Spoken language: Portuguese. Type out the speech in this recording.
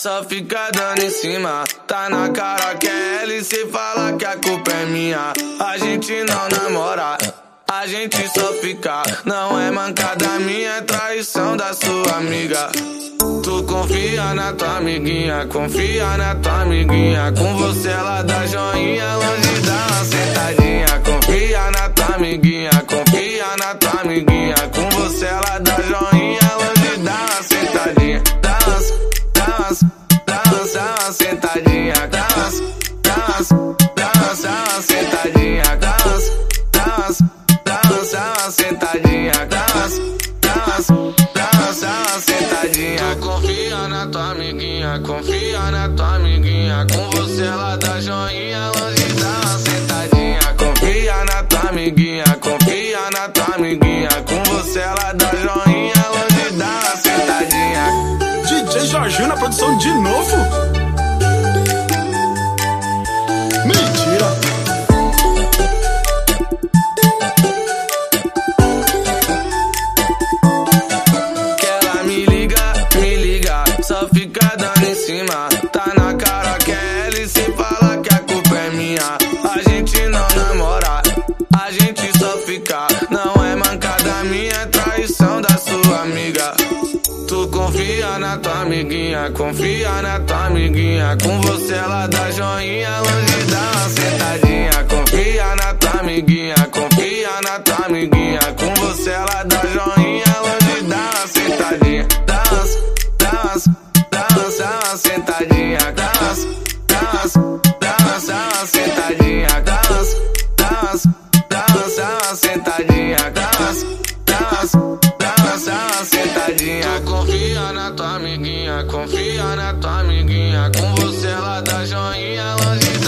só fica dando em cima. Tá na cara que é ela e cê fala que a culpa é minha. A gente não namora. A gente só fica, não é mancada minha, é traição da sua amiga. Tu confia na tua amiguinha, confia na tua amiguinha. Com você ela dá joinha, longe dá uma sentadinha. Confia na tua amiguinha, confia na tua amiguinha. Com você ela dá joinha, amiguinha, confia na tua amiguinha. Com você ela dá joinha, longe dá uma sentadinha. Confia na tua amiguinha, confia na tua amiguinha. Com você ela dá joinha, longe dá uma sentadinha. DJ Jorginho na produção de novo? Amiguinha, confia na tua amiguinha. Com você ela dá joinha, longe dá uma sentadinha. Confia na tua amiguinha, confia na tua amiguinha. Com você ela dá joinha, longe dá uma sentadinha. Dá umas, dá uma sentadinha. Dá umas, dá uma sentadinha. Dá umas, dá uma sentadinha. Dá amiguinha, confia na tua amiguinha, confia na tua amiguinha. Com você ela dá joinha longe.